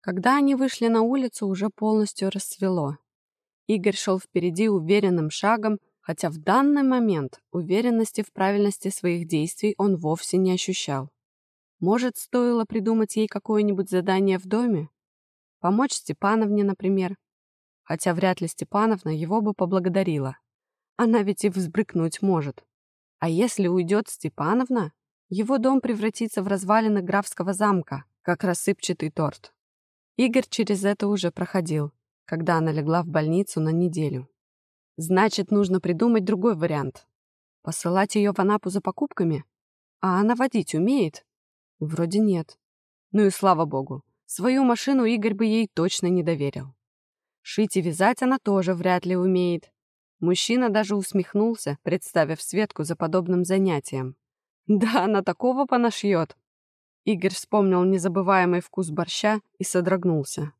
Когда они вышли на улицу, уже полностью рассвело. Игорь шел впереди уверенным шагом, хотя в данный момент уверенности в правильности своих действий он вовсе не ощущал. Может, стоило придумать ей какое-нибудь задание в доме? Помочь Степановне, например. Хотя вряд ли Степановна его бы поблагодарила. Она ведь и взбрыкнуть может. А если уйдет Степановна, его дом превратится в развалины графского замка, как рассыпчатый торт. Игорь через это уже проходил, когда она легла в больницу на неделю. Значит, нужно придумать другой вариант. Посылать ее в Анапу за покупками? А она водить умеет? Вроде нет. Ну и слава богу, свою машину Игорь бы ей точно не доверил. Шить и вязать она тоже вряд ли умеет. Мужчина даже усмехнулся, представив Светку за подобным занятием. Да, она такого понашьет. Игорь вспомнил незабываемый вкус борща и содрогнулся.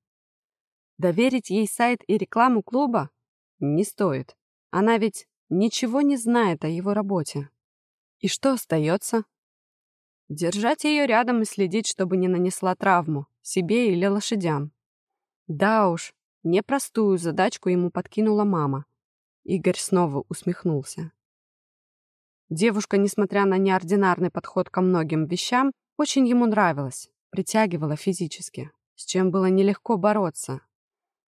Доверить ей сайт и рекламу клуба? Не стоит. Она ведь ничего не знает о его работе. И что остается? Держать ее рядом и следить, чтобы не нанесла травму себе или лошадям. Да уж, непростую задачку ему подкинула мама. Игорь снова усмехнулся. Девушка, несмотря на неординарный подход ко многим вещам, очень ему нравилась, притягивала физически, с чем было нелегко бороться.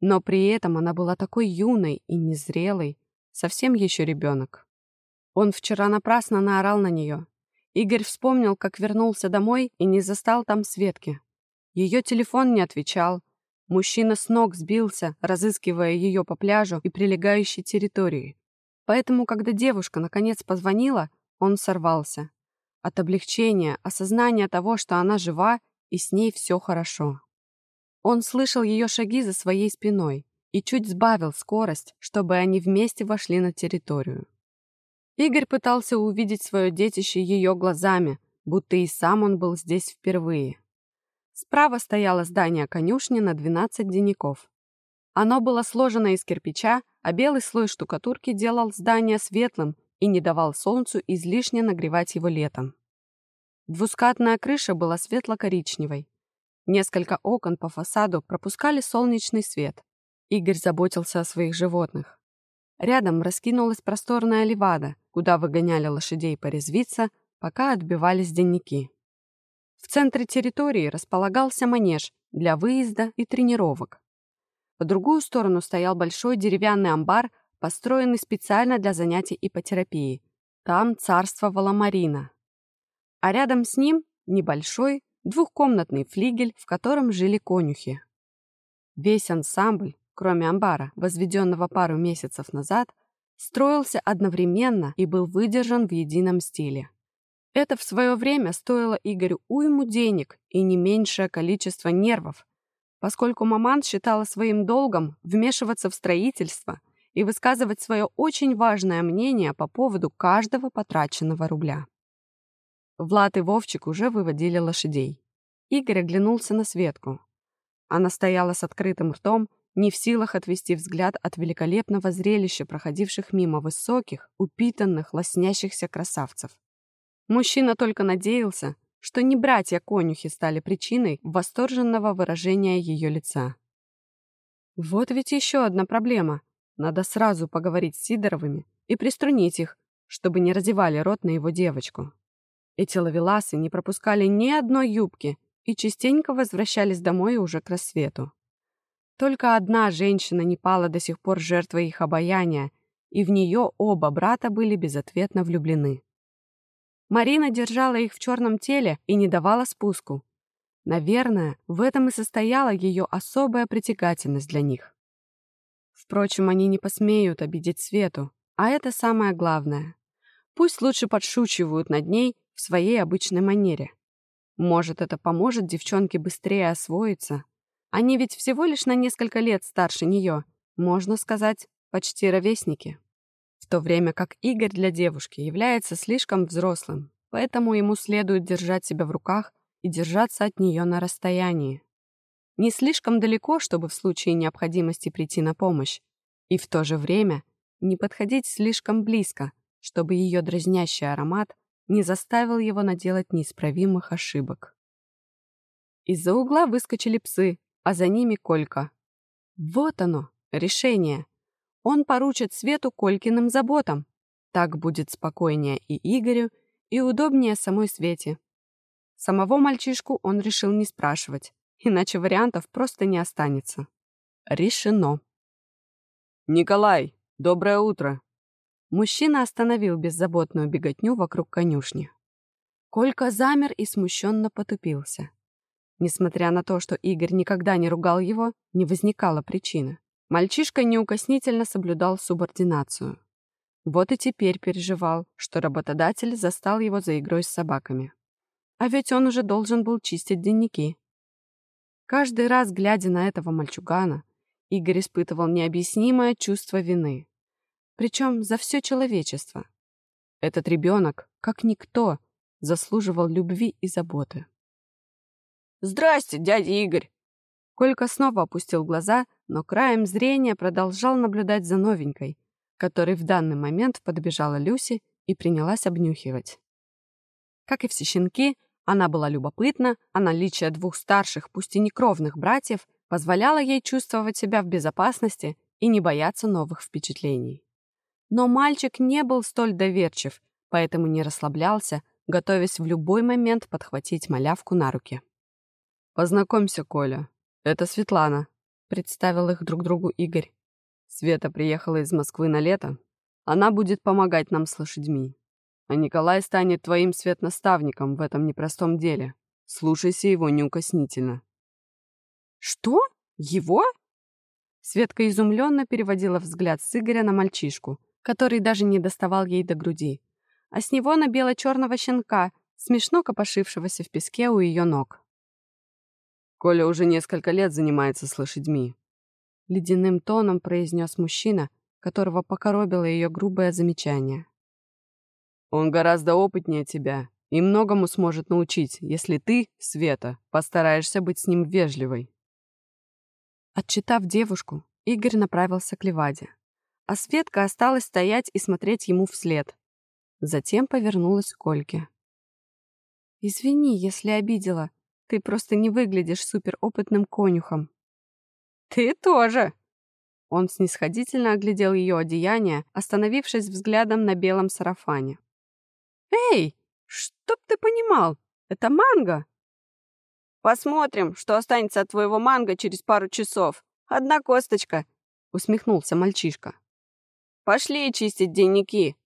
Но при этом она была такой юной и незрелой, совсем еще ребенок. Он вчера напрасно наорал на нее. Игорь вспомнил, как вернулся домой и не застал там Светки. Ее телефон не отвечал, Мужчина с ног сбился, разыскивая ее по пляжу и прилегающей территории. Поэтому, когда девушка наконец позвонила, он сорвался. От облегчения, осознания того, что она жива и с ней все хорошо. Он слышал ее шаги за своей спиной и чуть сбавил скорость, чтобы они вместе вошли на территорию. Игорь пытался увидеть свое детище ее глазами, будто и сам он был здесь впервые. Справа стояло здание конюшни на 12 денников. Оно было сложено из кирпича, а белый слой штукатурки делал здание светлым и не давал солнцу излишне нагревать его летом. Двускатная крыша была светло-коричневой. Несколько окон по фасаду пропускали солнечный свет. Игорь заботился о своих животных. Рядом раскинулась просторная левада, куда выгоняли лошадей порезвиться, пока отбивались денники. В центре территории располагался манеж для выезда и тренировок. По другую сторону стоял большой деревянный амбар, построенный специально для занятий ипотерапии. Там царствовала Марина. А рядом с ним небольшой двухкомнатный флигель, в котором жили конюхи. Весь ансамбль, кроме амбара, возведенного пару месяцев назад, строился одновременно и был выдержан в едином стиле. Это в свое время стоило Игорю уйму денег и не меньшее количество нервов, поскольку маман считала своим долгом вмешиваться в строительство и высказывать свое очень важное мнение по поводу каждого потраченного рубля. Влад и Вовчик уже выводили лошадей. Игорь оглянулся на Светку. Она стояла с открытым ртом, не в силах отвести взгляд от великолепного зрелища проходивших мимо высоких, упитанных, лоснящихся красавцев. Мужчина только надеялся, что не братья-конюхи стали причиной восторженного выражения ее лица. Вот ведь еще одна проблема. Надо сразу поговорить с Сидоровыми и приструнить их, чтобы не разевали рот на его девочку. Эти ловеласы не пропускали ни одной юбки и частенько возвращались домой уже к рассвету. Только одна женщина не пала до сих пор жертвой их обаяния, и в нее оба брата были безответно влюблены. Марина держала их в черном теле и не давала спуску. Наверное, в этом и состояла ее особая притягательность для них. Впрочем, они не посмеют обидеть Свету, а это самое главное. Пусть лучше подшучивают над ней своей обычной манере. Может, это поможет девчонке быстрее освоиться. Они ведь всего лишь на несколько лет старше нее, можно сказать, почти ровесники в то время как Игорь для девушки является слишком взрослым, поэтому ему следует держать себя в руках и держаться от нее на расстоянии. Не слишком далеко, чтобы в случае необходимости прийти на помощь, и в то же время не подходить слишком близко, чтобы ее дразнящий аромат не заставил его наделать неисправимых ошибок. Из-за угла выскочили псы, а за ними Колька. Вот оно, решение. Он поручит Свету Колькиным заботам. Так будет спокойнее и Игорю, и удобнее самой Свете. Самого мальчишку он решил не спрашивать, иначе вариантов просто не останется. Решено. «Николай, доброе утро!» Мужчина остановил беззаботную беготню вокруг конюшни. Колька замер и смущенно потупился. Несмотря на то, что Игорь никогда не ругал его, не возникало причины. Мальчишка неукоснительно соблюдал субординацию. Вот и теперь переживал, что работодатель застал его за игрой с собаками. А ведь он уже должен был чистить дневники. Каждый раз, глядя на этого мальчугана, Игорь испытывал необъяснимое чувство вины. Причем за все человечество. Этот ребенок, как никто, заслуживал любви и заботы. «Здрасте, дядя Игорь!» Колька снова опустил глаза, но краем зрения продолжал наблюдать за новенькой, которой в данный момент подбежала Люси и принялась обнюхивать. Как и все щенки, она была любопытна, а наличие двух старших, пусть и не кровных братьев, позволяло ей чувствовать себя в безопасности и не бояться новых впечатлений. Но мальчик не был столь доверчив, поэтому не расслаблялся, готовясь в любой момент подхватить малявку на руки. «Познакомься, Коля. Это Светлана», — представил их друг другу Игорь. Света приехала из Москвы на лето. Она будет помогать нам с лошадьми. А Николай станет твоим светнаставником в этом непростом деле. Слушайся его неукоснительно. Что? Его? Светка изумленно переводила взгляд с Игоря на мальчишку, который даже не доставал ей до груди, а с него на бело-черного щенка, смешно копошившегося в песке у ее ног. Коля уже несколько лет занимается с лошадьми. — ледяным тоном произнес мужчина, которого покоробило ее грубое замечание. «Он гораздо опытнее тебя и многому сможет научить, если ты, Света, постараешься быть с ним вежливой». Отчитав девушку, Игорь направился к Леваде, а Светка осталась стоять и смотреть ему вслед. Затем повернулась к Ольге. «Извини, если обидела. Ты просто не выглядишь суперопытным конюхом». «Ты тоже!» Он снисходительно оглядел ее одеяние, остановившись взглядом на белом сарафане. «Эй, чтоб ты понимал, это манго!» «Посмотрим, что останется от твоего манго через пару часов. Одна косточка!» — усмехнулся мальчишка. «Пошли чистить дневники!»